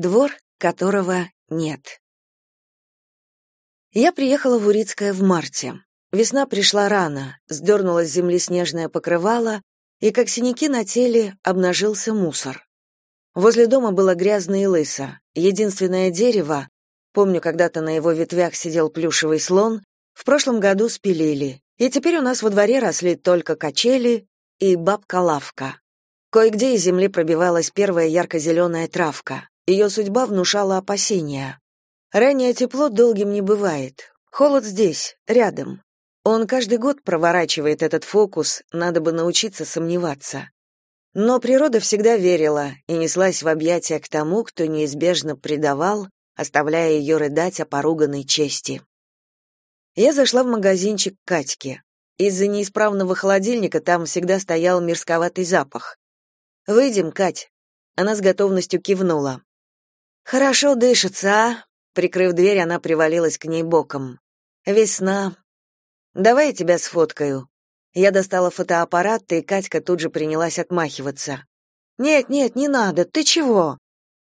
Двор, которого нет. Я приехала в Урицкое в марте. Весна пришла рано, сдернула с земли снежное покрывало, и, как синяки на теле, обнажился мусор. Возле дома было грязно и лысо. Единственное дерево, помню, когда-то на его ветвях сидел плюшевый слон, в прошлом году спилили, и теперь у нас во дворе росли только качели и бабка-лавка. Кое-где из земли пробивалась первая ярко-зеленая травка. Ее судьба внушала опасения. Раннее тепло долгим не бывает. Холод здесь, рядом. Он каждый год проворачивает этот фокус, надо бы научиться сомневаться. Но природа всегда верила и неслась в объятия к тому, кто неизбежно предавал, оставляя ее рыдать о поруганной чести. Я зашла в магазинчик к Катьке. Из-за неисправного холодильника там всегда стоял мерзковатый запах. «Выйдем, Кать». Она с готовностью кивнула. «Хорошо дышится, а?» Прикрыв дверь, она привалилась к ней боком. Весна. Давай я тебя сфоткаю. Я достала фотоаппарат, и Катька тут же принялась отмахиваться. Нет, нет, не надо. Ты чего?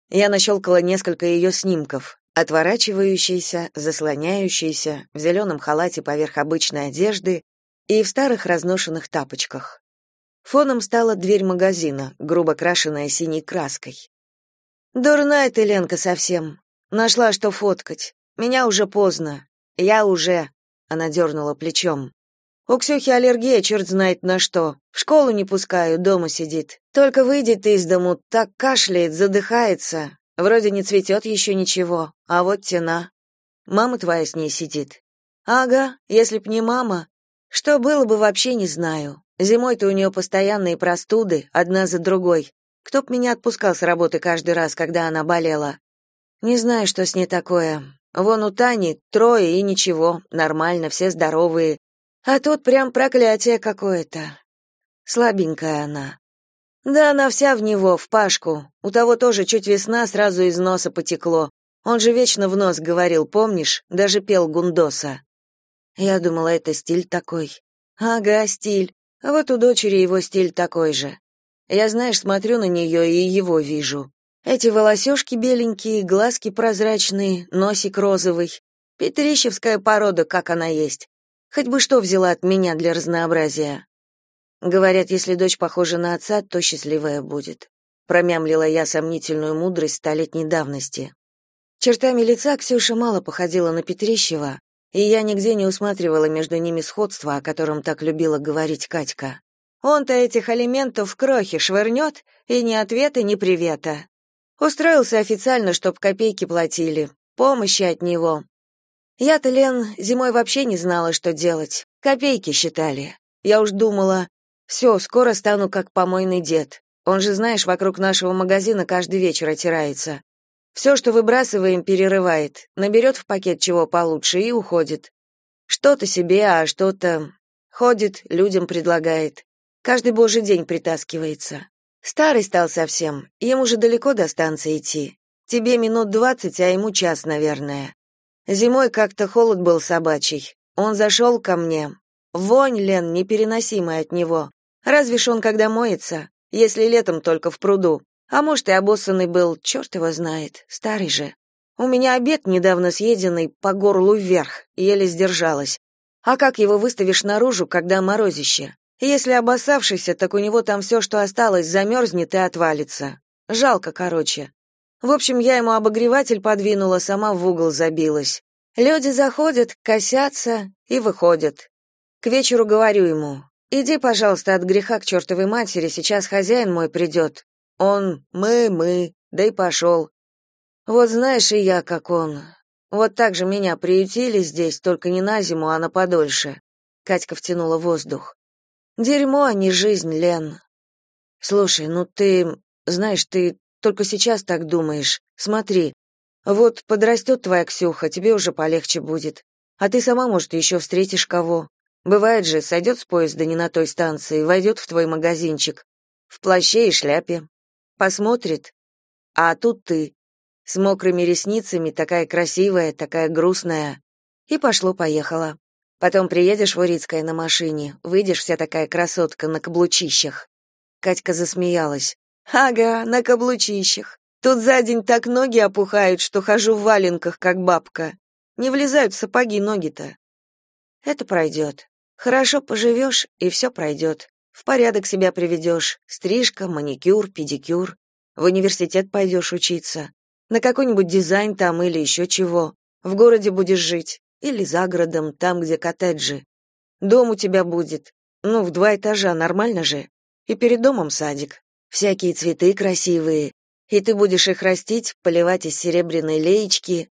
Я нащелкала несколько ее снимков, отворачивающиеся, заслоняющиеся, в зеленом халате поверх обычной одежды и в старых разношенных тапочках. Фоном стала дверь магазина, грубо крашенная синей краской. Дурная ты, Ленка, совсем. Нашла, что фоткать. Меня уже поздно. Я уже...» Она дернула плечом. «У Ксюхи аллергия, черт знает на что. В школу не пускаю, дома сидит. Только выйдет из дому, так кашляет, задыхается. Вроде не цветет еще ничего, а вот тена. Мама твоя с ней сидит. Ага, если б не мама. Что было бы, вообще не знаю. Зимой-то у нее постоянные простуды, одна за другой. Кто б меня отпускал с работы каждый раз, когда она болела? Не знаю, что с ней такое. Вон у Тани трое и ничего, нормально, все здоровые. А тут прям проклятие какое-то. Слабенькая она. Да она вся в него, в Пашку. У того тоже чуть весна, сразу из носа потекло. Он же вечно в нос говорил, помнишь? Даже пел Гундоса. Я думала, это стиль такой. Ага, стиль. А вот у дочери его стиль такой же. Я, знаешь, смотрю на нее и его вижу. Эти волосёшки беленькие, глазки прозрачные, носик розовый. Петрищевская порода, как она есть. Хоть бы что взяла от меня для разнообразия. Говорят, если дочь похожа на отца, то счастливая будет. Промямлила я сомнительную мудрость столетней давности. Чертами лица Ксюша мало походила на Петрищева, и я нигде не усматривала между ними сходства, о котором так любила говорить Катька. Он-то этих алиментов в крохи швырнет, и ни ответа, ни привета. Устроился официально, чтоб копейки платили. Помощи от него. Я-то, Лен, зимой вообще не знала, что делать. Копейки считали. Я уж думала, все, скоро стану как помойный дед. Он же, знаешь, вокруг нашего магазина каждый вечер отирается. Все, что выбрасываем, перерывает, наберет в пакет чего получше и уходит. Что-то себе, а что-то... Ходит, людям предлагает. Каждый божий день притаскивается. Старый стал совсем, ему же далеко до станции идти. Тебе минут двадцать, а ему час, наверное. Зимой как-то холод был собачий. Он зашел ко мне. Вонь, Лен, непереносимая от него. Разве ж он когда моется, если летом только в пруду. А может, и обоссанный был, черт его знает, старый же. У меня обед недавно съеденный по горлу вверх, еле сдержалась. А как его выставишь наружу, когда морозище? Если обоссавшийся, так у него там все, что осталось, замерзнет и отвалится. Жалко, короче. В общем, я ему обогреватель подвинула, сама в угол забилась. Люди заходят, косятся и выходят. К вечеру говорю ему, иди, пожалуйста, от греха к чертовой матери, сейчас хозяин мой придет. Он, мы, мы, да и пошел. Вот знаешь, и я как он. Вот так же меня приютили здесь, только не на зиму, а на подольше. Катька втянула воздух. Дерьмо, а не жизнь, Лен. Слушай, ну ты, знаешь, ты только сейчас так думаешь. Смотри, вот подрастет твоя Ксюха, тебе уже полегче будет. А ты сама, может, еще встретишь кого. Бывает же, сойдет с поезда не на той станции, войдет в твой магазинчик. В плаще и шляпе. Посмотрит. А тут ты. С мокрыми ресницами, такая красивая, такая грустная. И пошло-поехало. Потом приедешь в Урицкое на машине, выйдешь вся такая красотка на каблучищах. Катька засмеялась. Ага, на каблучищах. Тут за день так ноги опухают, что хожу в валенках, как бабка. Не влезают в сапоги ноги-то. Это пройдет. Хорошо поживешь, и все пройдет. В порядок себя приведешь. Стрижка, маникюр, педикюр. В университет пойдешь учиться. На какой-нибудь дизайн там или еще чего. В городе будешь жить. Или за городом, там, где коттеджи. Дом у тебя будет. Ну, в два этажа, нормально же. И перед домом садик. Всякие цветы красивые. И ты будешь их растить, поливать из серебряной леечки.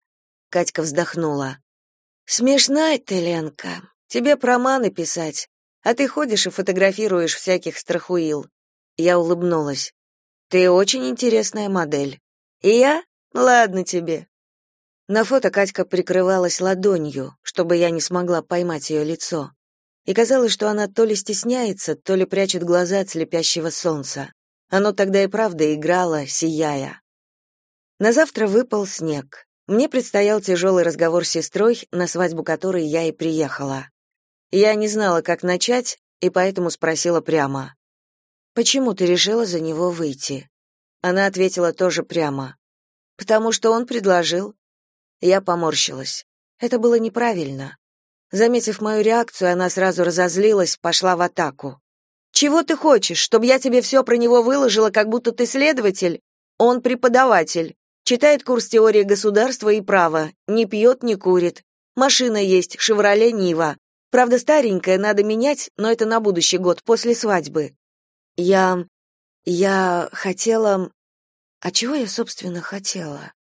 Катька вздохнула. Смешная ты, Ленка. Тебе про маны писать. А ты ходишь и фотографируешь всяких страхуил. Я улыбнулась. Ты очень интересная модель. И я? Ладно тебе. На фото Катька прикрывалась ладонью, чтобы я не смогла поймать ее лицо. И казалось, что она то ли стесняется, то ли прячет глаза от слепящего солнца. Оно тогда и правда играло, сияя. На завтра выпал снег. Мне предстоял тяжелый разговор с сестрой, на свадьбу которой я и приехала. Я не знала, как начать, и поэтому спросила прямо. «Почему ты решила за него выйти?» Она ответила тоже прямо. «Потому что он предложил. Я поморщилась. Это было неправильно. Заметив мою реакцию, она сразу разозлилась, пошла в атаку. «Чего ты хочешь, чтобы я тебе все про него выложила, как будто ты следователь? Он преподаватель, читает курс теории государства и права, не пьет, не курит. Машина есть, «Шевроле Нива». Правда, старенькая, надо менять, но это на будущий год, после свадьбы. Я... я хотела... А чего я, собственно, хотела?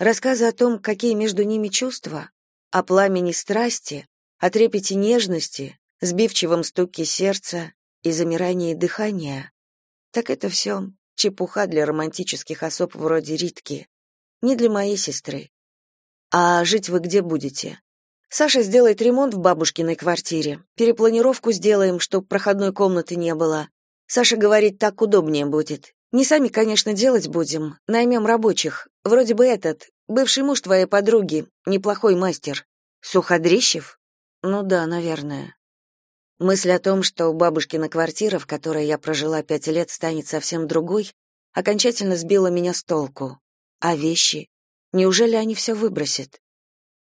Рассказы о том, какие между ними чувства, о пламени страсти, о трепете нежности, сбивчивом стуке сердца и замирании дыхания. Так это все чепуха для романтических особ вроде Ритки. Не для моей сестры. А жить вы где будете? Саша сделает ремонт в бабушкиной квартире. Перепланировку сделаем, чтоб проходной комнаты не было. Саша говорит, так удобнее будет. Не сами, конечно, делать будем, наймем рабочих. Вроде бы этот, бывший муж твоей подруги, неплохой мастер. Суходрищев? Ну да, наверное. Мысль о том, что бабушкина квартира, в которой я прожила пять лет, станет совсем другой, окончательно сбила меня с толку. А вещи? Неужели они все выбросят?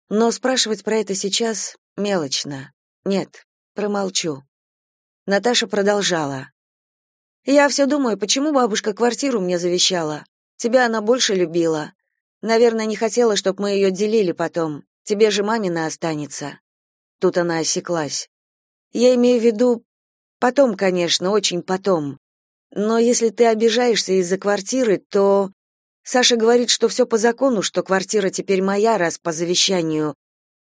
Но спрашивать про это сейчас мелочно. Нет, промолчу. Наташа продолжала. Я все думаю, почему бабушка квартиру мне завещала? Тебя она больше любила. Наверное, не хотела, чтобы мы ее делили потом. Тебе же мамина останется. Тут она осеклась. Я имею в виду потом, конечно, очень потом. Но если ты обижаешься из-за квартиры, то Саша говорит, что все по закону, что квартира теперь моя, раз по завещанию.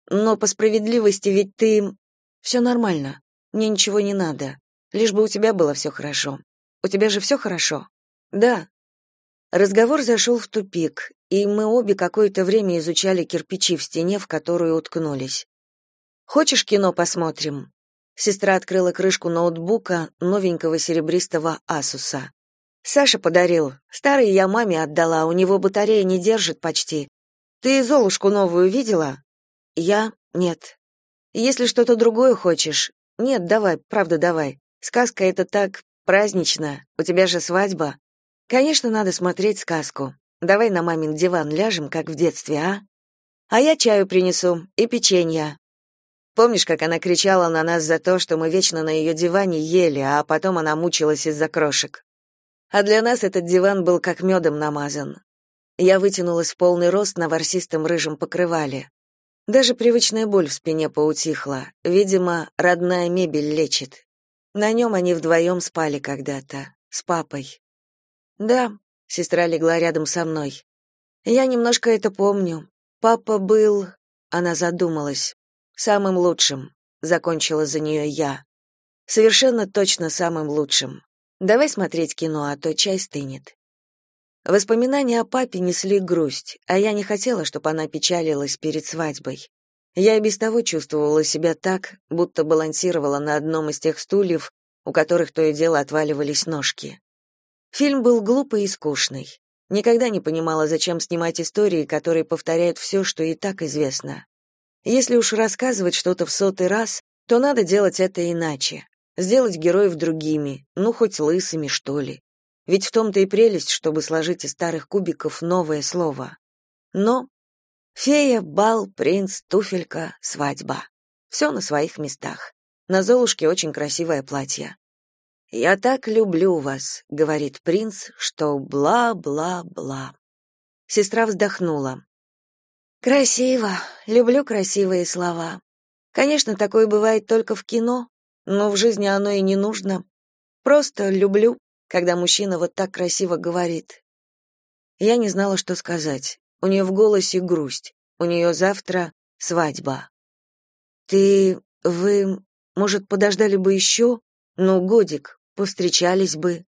Но по справедливости ведь ты все нормально. Мне ничего не надо. Лишь бы у тебя было все хорошо. У тебя же все хорошо? Да. Разговор зашел в тупик, и мы обе какое-то время изучали кирпичи в стене, в которую уткнулись. Хочешь кино посмотрим? Сестра открыла крышку ноутбука, новенького серебристого Асуса. Саша подарил. Старый я маме отдала, у него батарея не держит почти. Ты Золушку новую видела? Я? Нет. Если что-то другое хочешь? Нет, давай, правда, давай. Сказка это так Празднично. У тебя же свадьба. Конечно, надо смотреть сказку. Давай на мамин диван ляжем, как в детстве, а? А я чаю принесу и печенье. Помнишь, как она кричала на нас за то, что мы вечно на ее диване ели, а потом она мучилась из-за крошек? А для нас этот диван был как медом намазан. Я вытянулась в полный рост на ворсистом рыжем покрывале. Даже привычная боль в спине поутихла. Видимо, родная мебель лечит. На нем они вдвоем спали когда-то, с папой. Да, сестра легла рядом со мной. Я немножко это помню. Папа был... Она задумалась. Самым лучшим, закончила за нее я. Совершенно точно самым лучшим. Давай смотреть кино, а то чай стынет. Воспоминания о папе несли грусть, а я не хотела, чтобы она печалилась перед свадьбой. Я и без того чувствовала себя так, будто балансировала на одном из тех стульев, у которых то и дело отваливались ножки. Фильм был глупый и скучный. Никогда не понимала, зачем снимать истории, которые повторяют все, что и так известно. Если уж рассказывать что-то в сотый раз, то надо делать это иначе. Сделать героев другими, ну хоть лысыми, что ли. Ведь в том-то и прелесть, чтобы сложить из старых кубиков новое слово. Но фея, бал, принц, туфелька, свадьба. Все на своих местах. На Золушке очень красивое платье. «Я так люблю вас», — говорит принц, что бла-бла-бла. Сестра вздохнула. «Красиво. Люблю красивые слова. Конечно, такое бывает только в кино, но в жизни оно и не нужно. Просто люблю, когда мужчина вот так красиво говорит. Я не знала, что сказать. У нее в голосе грусть. У нее завтра свадьба. Ты, вы, может, подождали бы еще? Ну, годик, повстречались бы.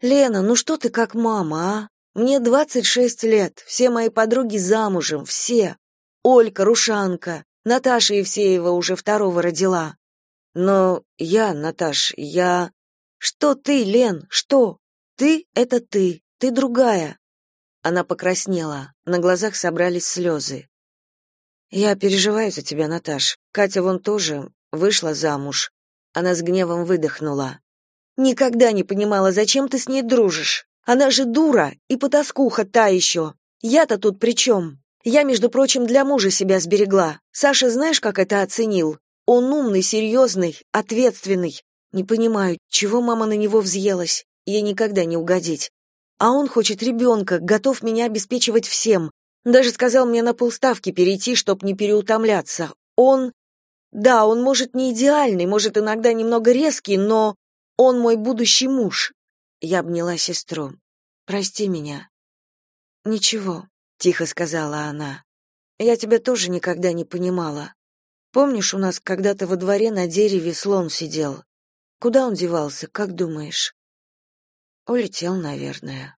Лена, ну что ты как мама, а? Мне двадцать шесть лет, все мои подруги замужем, все. Олька, Рушанка, Наташа Евсеева уже второго родила. Но я, Наташ, я... Что ты, Лен, что? Ты — это ты, ты другая. Она покраснела, на глазах собрались слезы. Я переживаю за тебя, Наташ. Катя вон тоже вышла замуж. Она с гневом выдохнула. Никогда не понимала, зачем ты с ней дружишь. Она же дура и потаскуха та еще. Я-то тут при чем? Я, между прочим, для мужа себя сберегла. Саша знаешь, как это оценил? Он умный, серьезный, ответственный. Не понимаю, чего мама на него взъелась. Ей никогда не угодить. А он хочет ребенка, готов меня обеспечивать всем. Даже сказал мне на полставки перейти, чтоб не переутомляться. Он... Да, он может не идеальный, может иногда немного резкий, но он мой будущий муж. Я обняла сестру. Прости меня. Ничего, тихо сказала она. Я тебя тоже никогда не понимала. Помнишь, у нас когда-то во дворе на дереве слон сидел? Куда он девался, как думаешь? Улетел, наверное.